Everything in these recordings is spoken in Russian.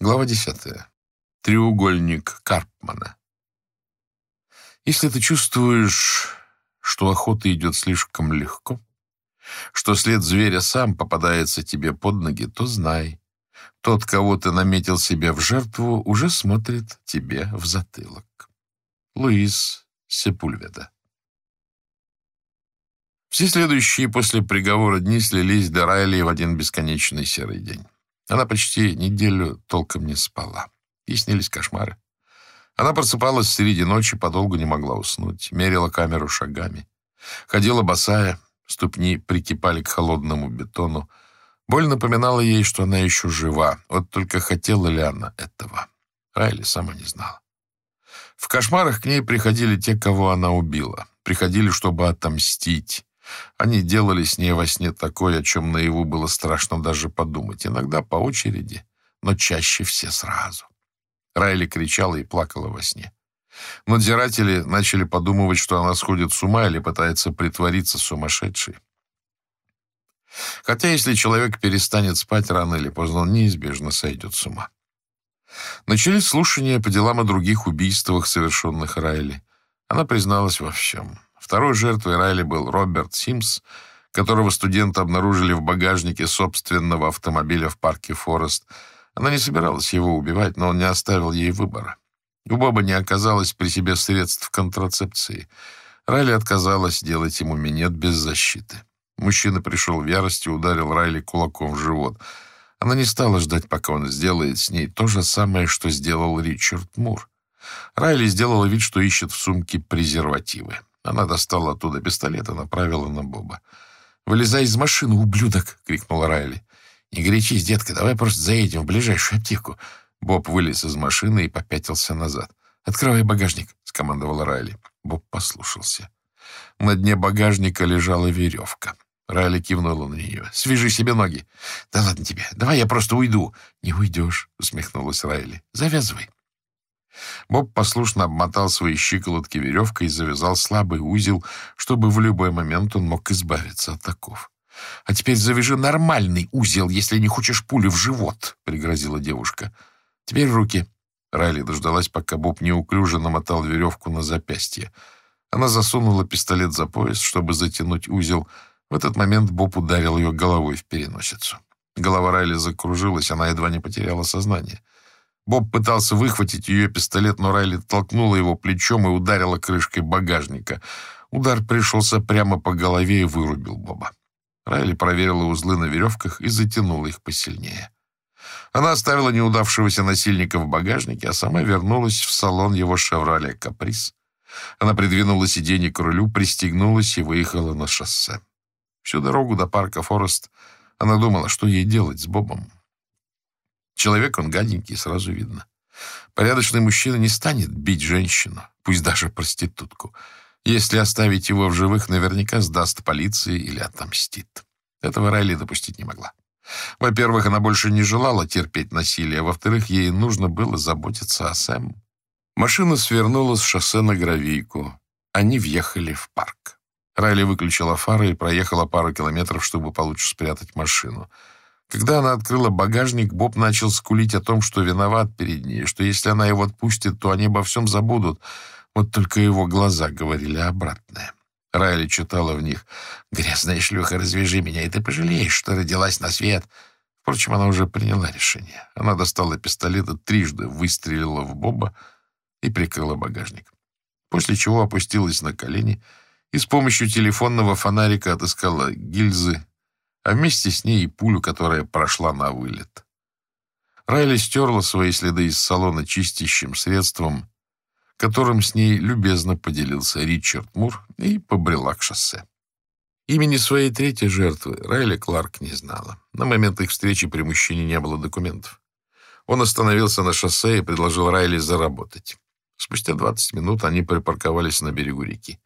Глава 10. Треугольник Карпмана. Если ты чувствуешь, что охота идет слишком легко, что след зверя сам попадается тебе под ноги, то знай, тот, кого ты наметил себе в жертву, уже смотрит тебе в затылок. Луис Сепульведа. Все следующие после приговора дни слились до Райли в один бесконечный серый день. Она почти неделю толком не спала. Ей снились кошмары. Она просыпалась среди ночи, подолгу не могла уснуть, мерила камеру шагами. Ходила босая, ступни прикипали к холодному бетону. Боль напоминала ей, что она еще жива. Вот только хотела ли она этого? Райли сама не знала. В кошмарах к ней приходили те, кого она убила. Приходили, чтобы отомстить. Они делали с ней во сне такое, о чем наяву было страшно даже подумать. Иногда по очереди, но чаще все сразу. Райли кричала и плакала во сне. Надзиратели начали подумывать, что она сходит с ума или пытается притвориться сумасшедшей. Хотя если человек перестанет спать рано или поздно, он неизбежно сойдет с ума. Начались слушания по делам о других убийствах, совершенных Райли. Она призналась во всем. Второй жертвой Райли был Роберт Симс, которого студенты обнаружили в багажнике собственного автомобиля в парке Форест. Она не собиралась его убивать, но он не оставил ей выбора. У Боба не оказалось при себе средств контрацепции. Райли отказалась делать ему минет без защиты. Мужчина пришел в ярость и ударил Райли кулаком в живот. Она не стала ждать, пока он сделает с ней то же самое, что сделал Ричард Мур. Райли сделала вид, что ищет в сумке презервативы. Она достала оттуда пистолет и направила на Боба. «Вылезай из машины, ублюдок!» — крикнула Райли. «Не горячись, детка, давай просто заедем в ближайшую аптеку». Боб вылез из машины и попятился назад. «Открывай багажник», — скомандовала Райли. Боб послушался. На дне багажника лежала веревка. Райли кивнула на нее. «Свяжи себе ноги». «Да ладно тебе, давай я просто уйду». «Не уйдешь», — усмехнулась Райли. «Завязывай». Боб послушно обмотал свои щиколотки веревкой и завязал слабый узел, чтобы в любой момент он мог избавиться от таков. «А теперь завяжи нормальный узел, если не хочешь пули в живот», — пригрозила девушка. «Теперь руки». Райли дождалась, пока Боб неуклюже намотал веревку на запястье. Она засунула пистолет за пояс, чтобы затянуть узел. В этот момент Боб ударил ее головой в переносицу. Голова Райли закружилась, она едва не потеряла сознание. Боб пытался выхватить ее пистолет, но Райли толкнула его плечом и ударила крышкой багажника. Удар пришелся прямо по голове и вырубил Боба. Райли проверила узлы на веревках и затянула их посильнее. Она оставила неудавшегося насильника в багажнике, а сама вернулась в салон его «Шевроле Каприз». Она придвинула сиденье к рулю, пристегнулась и выехала на шоссе. Всю дорогу до парка Форест она думала, что ей делать с Бобом. Человек он гаденький, сразу видно. Порядочный мужчина не станет бить женщину, пусть даже проститутку. Если оставить его в живых, наверняка сдаст полиции или отомстит. Этого Райли допустить не могла. Во-первых, она больше не желала терпеть насилие, во-вторых, ей нужно было заботиться о Сэм. Машина свернула с шоссе на гравийку. Они въехали в парк. Райли выключила фары и проехала пару километров, чтобы получше спрятать машину. Когда она открыла багажник, Боб начал скулить о том, что виноват перед ней, что если она его отпустит, то они обо всем забудут. Вот только его глаза говорили обратное. Райли читала в них «Грязная шлюха, развяжи меня, и ты пожалеешь, что родилась на свет». Впрочем, она уже приняла решение. Она достала пистолет и трижды выстрелила в Боба и прикрыла багажник. После чего опустилась на колени и с помощью телефонного фонарика отыскала гильзы а вместе с ней и пулю, которая прошла на вылет. Райли стерла свои следы из салона чистящим средством, которым с ней любезно поделился Ричард Мур, и побрела к шоссе. Имени своей третьей жертвы Райли Кларк не знала. На момент их встречи при мужчине не было документов. Он остановился на шоссе и предложил Райли заработать. Спустя 20 минут они припарковались на берегу реки.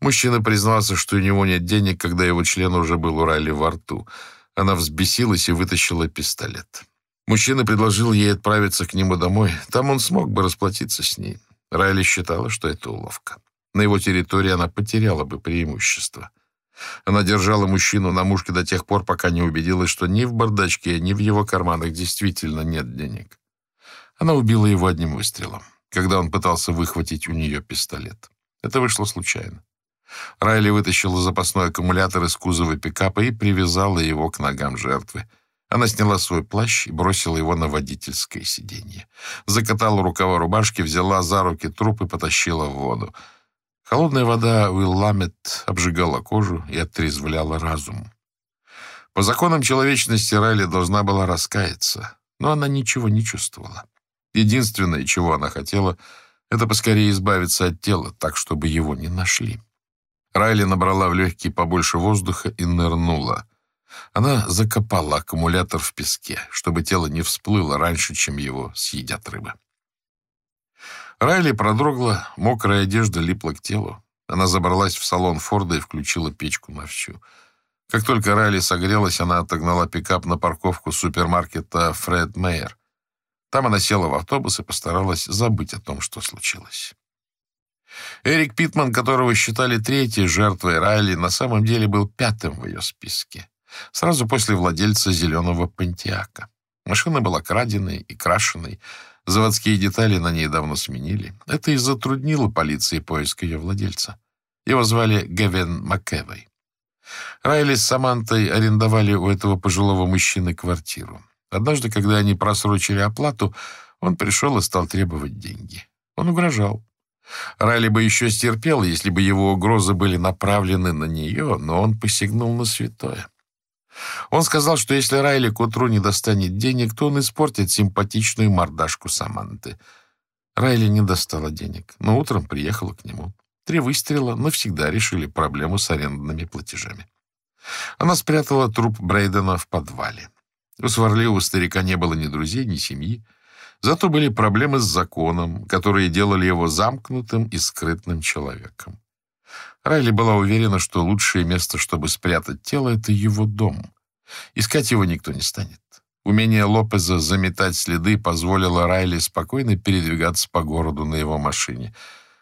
Мужчина признался, что у него нет денег, когда его член уже был у Райли во рту. Она взбесилась и вытащила пистолет. Мужчина предложил ей отправиться к нему домой. Там он смог бы расплатиться с ней. Райли считала, что это уловка. На его территории она потеряла бы преимущество. Она держала мужчину на мушке до тех пор, пока не убедилась, что ни в бардачке, ни в его карманах действительно нет денег. Она убила его одним выстрелом, когда он пытался выхватить у нее пистолет. Это вышло случайно. Райли вытащила запасной аккумулятор из кузова пикапа и привязала его к ногам жертвы. Она сняла свой плащ и бросила его на водительское сиденье. Закатала рукава рубашки, взяла за руки труп и потащила в воду. Холодная вода Уилламет обжигала кожу и отрезвляла разум. По законам человечности Райли должна была раскаяться, но она ничего не чувствовала. Единственное, чего она хотела, это поскорее избавиться от тела, так, чтобы его не нашли. Райли набрала в легкие побольше воздуха и нырнула. Она закопала аккумулятор в песке, чтобы тело не всплыло раньше, чем его съедят рыбы. Райли продрогла, мокрая одежда липла к телу. Она забралась в салон Форда и включила печку на всю. Как только Райли согрелась, она отогнала пикап на парковку супермаркета «Фред Мейер». Там она села в автобус и постаралась забыть о том, что случилось. Эрик Питман, которого считали третьей жертвой Райли, на самом деле был пятым в ее списке. Сразу после владельца зеленого Пантиака. Машина была краденой и крашеной. Заводские детали на ней давно сменили. Это и затруднило полиции поиск ее владельца. Его звали Гевин Маккевой. Райли с Самантой арендовали у этого пожилого мужчины квартиру. Однажды, когда они просрочили оплату, он пришел и стал требовать деньги. Он угрожал. Райли бы еще стерпел, если бы его угрозы были направлены на нее, но он посягнул на святое. Он сказал, что если Райли к утру не достанет денег, то он испортит симпатичную мордашку Саманты. Райли не достала денег, но утром приехала к нему. Три выстрела навсегда решили проблему с арендными платежами. Она спрятала труп Брейдена в подвале. У сварливого старика не было ни друзей, ни семьи. Зато были проблемы с законом, которые делали его замкнутым и скрытным человеком. Райли была уверена, что лучшее место, чтобы спрятать тело, это его дом. Искать его никто не станет. Умение Лопеза заметать следы позволило Райли спокойно передвигаться по городу на его машине.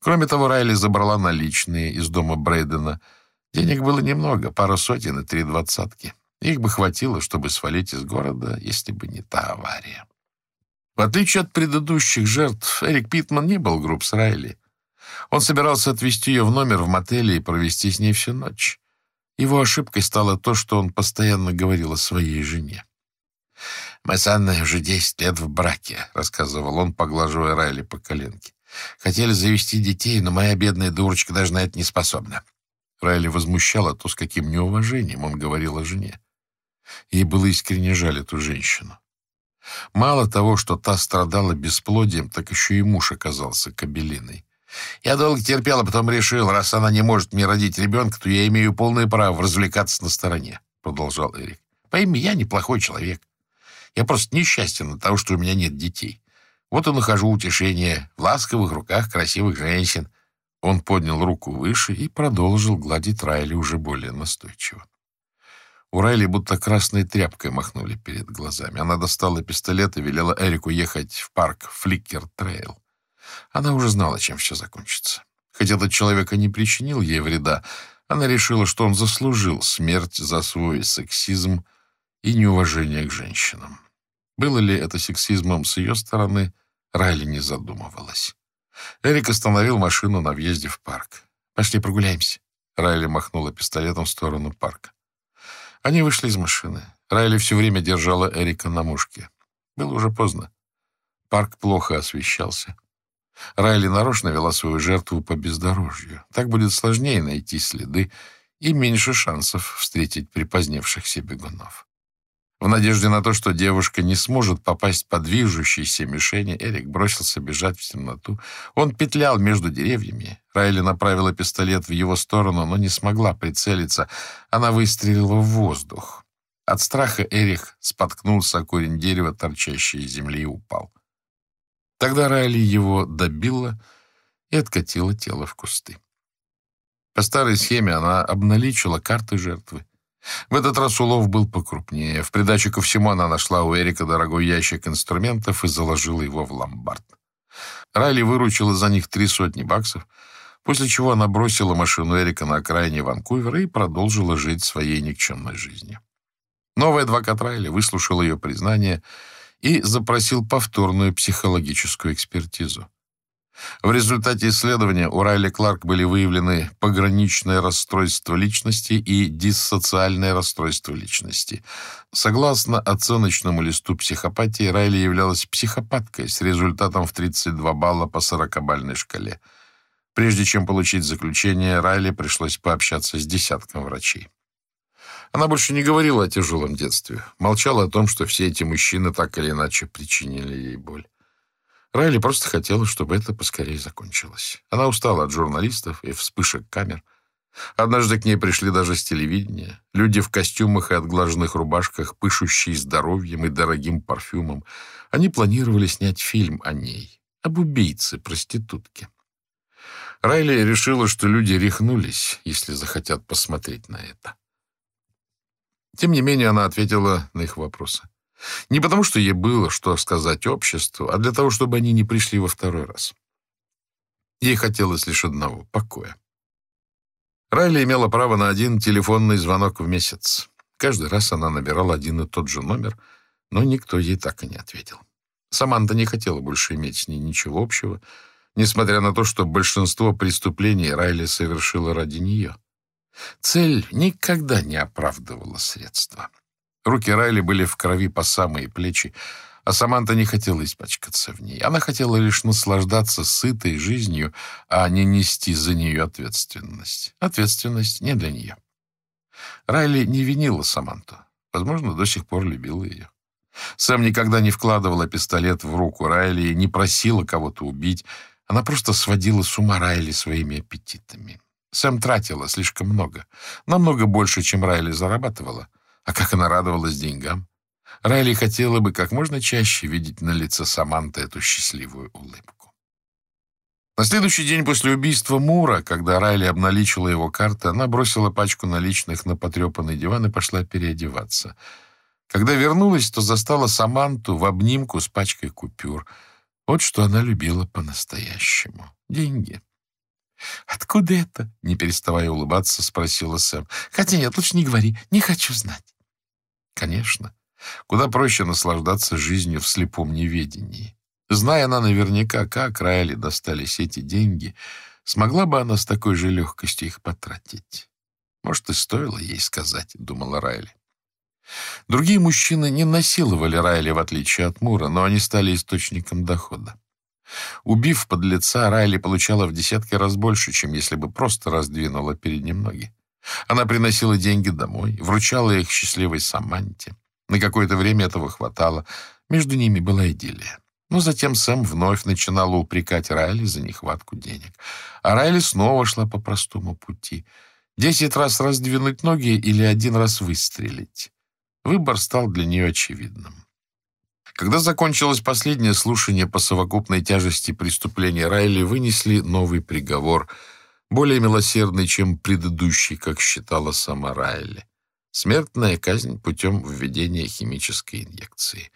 Кроме того, Райли забрала наличные из дома Брейдена. Денег было немного, пара сотен и три двадцатки. Их бы хватило, чтобы свалить из города, если бы не та авария. В отличие от предыдущих жертв, Эрик Питман не был груб с Райли. Он собирался отвезти ее в номер в мотеле и провести с ней всю ночь. Его ошибкой стало то, что он постоянно говорил о своей жене. «Мы с Анной уже десять лет в браке», — рассказывал он, поглаживая Райли по коленке. «Хотели завести детей, но моя бедная дурочка даже на это не способна». Райли возмущала то, с каким неуважением он говорил о жене. Ей было искренне жаль эту женщину. Мало того, что та страдала бесплодием, так еще и муж оказался кабелиной. Я долго терпел, а потом решил, раз она не может мне родить ребенка, то я имею полное право развлекаться на стороне, — продолжал Эрик. Пойми, я неплохой человек. Я просто несчастен от того, что у меня нет детей. Вот и нахожу утешение в ласковых руках красивых женщин. Он поднял руку выше и продолжил гладить Райли уже более настойчиво. У Райли будто красной тряпкой махнули перед глазами. Она достала пистолет и велела Эрику ехать в парк Фликер-Трейл. Она уже знала, чем все закончится. Хотя этот человек и не причинил ей вреда, она решила, что он заслужил смерть за свой сексизм и неуважение к женщинам. Было ли это сексизмом с ее стороны, Райли не задумывалась. Эрик остановил машину на въезде в парк. «Пошли прогуляемся». Райли махнула пистолетом в сторону парка. Они вышли из машины. Райли все время держала Эрика на мушке. Было уже поздно. Парк плохо освещался. Райли нарочно вела свою жертву по бездорожью. Так будет сложнее найти следы и меньше шансов встретить припоздневшихся бегунов. В надежде на то, что девушка не сможет попасть под движущиеся мишени, Эрик бросился бежать в темноту. Он петлял между деревьями. Райли направила пистолет в его сторону, но не смогла прицелиться. Она выстрелила в воздух. От страха Эрик споткнулся о корень дерева, торчащий из земли, и упал. Тогда Райли его добила и откатила тело в кусты. По старой схеме она обналичила карты жертвы. В этот раз улов был покрупнее. В придачу ко всему она нашла у Эрика дорогой ящик инструментов и заложила его в ломбард. Райли выручила за них три сотни баксов, после чего она бросила машину Эрика на окраине Ванкувера и продолжила жить своей никчемной жизнью. Новый адвокат Райли выслушал ее признание и запросил повторную психологическую экспертизу. В результате исследования у Райли Кларк были выявлены пограничное расстройство личности и диссоциальное расстройство личности. Согласно оценочному листу психопатии, Райли являлась психопаткой с результатом в 32 балла по 40-бальной шкале. Прежде чем получить заключение, Райли пришлось пообщаться с десятком врачей. Она больше не говорила о тяжелом детстве, молчала о том, что все эти мужчины так или иначе причинили ей боль. Райли просто хотела, чтобы это поскорее закончилось. Она устала от журналистов и вспышек камер. Однажды к ней пришли даже с телевидения. Люди в костюмах и отглаженных рубашках, пышущие здоровьем и дорогим парфюмом. Они планировали снять фильм о ней, об убийце-проститутке. Райли решила, что люди рехнулись, если захотят посмотреть на это. Тем не менее, она ответила на их вопросы. Не потому, что ей было что сказать обществу, а для того, чтобы они не пришли во второй раз. Ей хотелось лишь одного — покоя. Райли имела право на один телефонный звонок в месяц. Каждый раз она набирала один и тот же номер, но никто ей так и не ответил. Саманта не хотела больше иметь с ней ничего общего, несмотря на то, что большинство преступлений Райли совершила ради нее. Цель никогда не оправдывала средства. Руки Райли были в крови по самые плечи, а Саманта не хотела испачкаться в ней. Она хотела лишь наслаждаться сытой жизнью, а не нести за нее ответственность. Ответственность не для нее. Райли не винила Саманту. Возможно, до сих пор любила ее. Сэм никогда не вкладывала пистолет в руку Райли и не просила кого-то убить. Она просто сводила с ума Райли своими аппетитами. Сэм тратила слишком много. Намного больше, чем Райли зарабатывала. А как она радовалась деньгам. Райли хотела бы как можно чаще видеть на лице Саманты эту счастливую улыбку. На следующий день после убийства Мура, когда Райли обналичила его карты, она бросила пачку наличных на потрепанный диван и пошла переодеваться. Когда вернулась, то застала Саманту в обнимку с пачкой купюр. Вот что она любила по-настоящему. Деньги. «Откуда это?» — не переставая улыбаться, спросила Сэм. «Хотя нет, лучше не говори, не хочу знать». Конечно. Куда проще наслаждаться жизнью в слепом неведении. Зная она наверняка, как Райли достались эти деньги, смогла бы она с такой же легкостью их потратить. Может, и стоило ей сказать, думала Райли. Другие мужчины не насиловали Райли, в отличие от Мура, но они стали источником дохода. Убив подлеца, Райли получала в десятки раз больше, чем если бы просто раздвинула перед ним ноги. Она приносила деньги домой, вручала их счастливой Саманте. На какое-то время этого хватало. Между ними была идиллия. Но затем Сэм вновь начинала упрекать Райли за нехватку денег. А Райли снова шла по простому пути. Десять раз раздвинуть ноги или один раз выстрелить. Выбор стал для нее очевидным. Когда закончилось последнее слушание по совокупной тяжести преступления, Райли вынесли новый приговор — более милосердный, чем предыдущий, как считала сама Райли. Смертная казнь путем введения химической инъекции.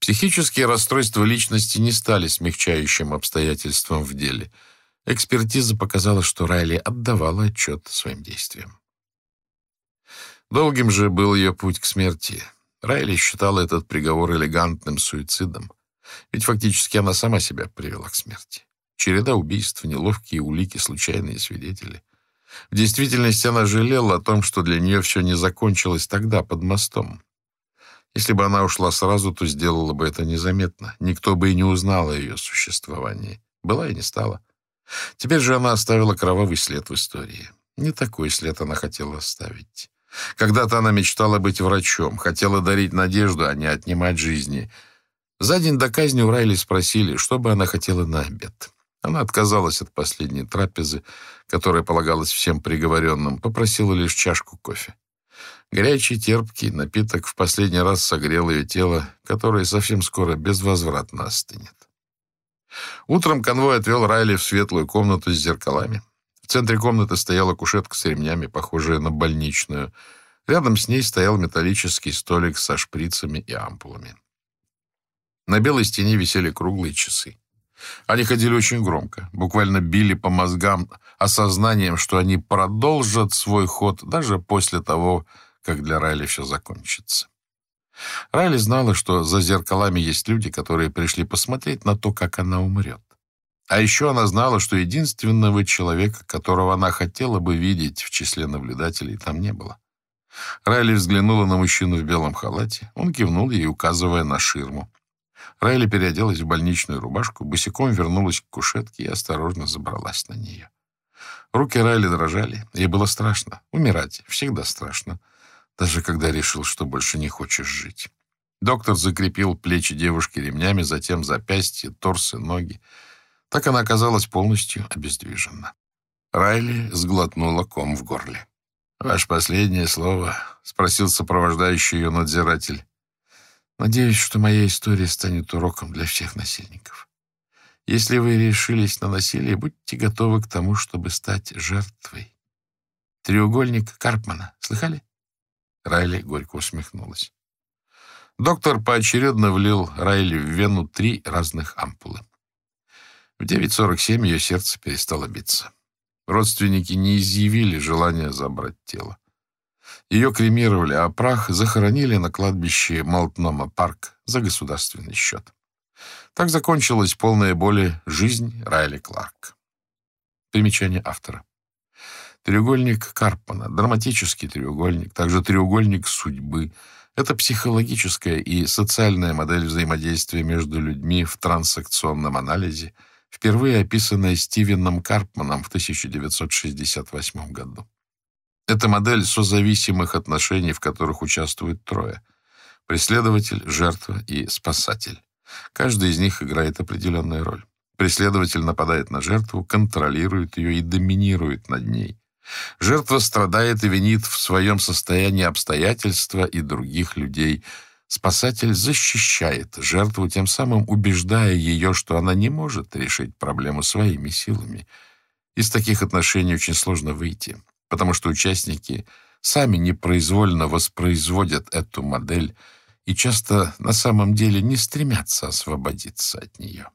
Психические расстройства личности не стали смягчающим обстоятельством в деле. Экспертиза показала, что Райли отдавала отчет своим действиям. Долгим же был ее путь к смерти. Райли считала этот приговор элегантным суицидом, ведь фактически она сама себя привела к смерти. Череда убийств, неловкие улики, случайные свидетели. В действительности она жалела о том, что для нее все не закончилось тогда, под мостом. Если бы она ушла сразу, то сделала бы это незаметно. Никто бы и не узнал о ее существовании. Была и не стала. Теперь же она оставила кровавый след в истории. Не такой след она хотела оставить. Когда-то она мечтала быть врачом, хотела дарить надежду, а не отнимать жизни. За день до казни у Райли спросили, что бы она хотела на обед. Она отказалась от последней трапезы, которая полагалась всем приговоренным, попросила лишь чашку кофе. Горячий, терпкий напиток в последний раз согрел ее тело, которое совсем скоро безвозвратно остынет. Утром конвой отвел Райли в светлую комнату с зеркалами. В центре комнаты стояла кушетка с ремнями, похожая на больничную. Рядом с ней стоял металлический столик со шприцами и ампулами. На белой стене висели круглые часы. Они ходили очень громко, буквально били по мозгам осознанием, что они продолжат свой ход даже после того, как для Райли все закончится. Райли знала, что за зеркалами есть люди, которые пришли посмотреть на то, как она умрет. А еще она знала, что единственного человека, которого она хотела бы видеть в числе наблюдателей, там не было. Райли взглянула на мужчину в белом халате. Он кивнул ей, указывая на ширму. Райли переоделась в больничную рубашку, босиком вернулась к кушетке и осторожно забралась на нее. Руки Райли дрожали. Ей было страшно. Умирать всегда страшно. Даже когда решил, что больше не хочешь жить. Доктор закрепил плечи девушки ремнями, затем запястья, торсы, ноги. Так она оказалась полностью обездвижена. Райли сглотнула ком в горле. «Ваше последнее слово?» — спросил сопровождающий ее надзиратель. «Надеюсь, что моя история станет уроком для всех насильников. Если вы решились на насилие, будьте готовы к тому, чтобы стать жертвой. Треугольник Карпмана. Слыхали?» Райли горько усмехнулась. Доктор поочередно влил Райли в вену три разных ампулы. В 9.47 ее сердце перестало биться. Родственники не изъявили желания забрать тело. Ее кремировали, а прах захоронили на кладбище Малтнома-парк за государственный счет. Так закончилась полная боли жизнь Райли Кларк. Примечание автора. Треугольник Карпмана, драматический треугольник, также треугольник судьбы — это психологическая и социальная модель взаимодействия между людьми в трансакционном анализе — впервые описанная Стивеном Карпманом в 1968 году. Это модель созависимых отношений, в которых участвуют трое. Преследователь, жертва и спасатель. Каждый из них играет определенную роль. Преследователь нападает на жертву, контролирует ее и доминирует над ней. Жертва страдает и винит в своем состоянии обстоятельства и других людей – Спасатель защищает жертву, тем самым убеждая ее, что она не может решить проблему своими силами. Из таких отношений очень сложно выйти, потому что участники сами непроизвольно воспроизводят эту модель и часто на самом деле не стремятся освободиться от нее.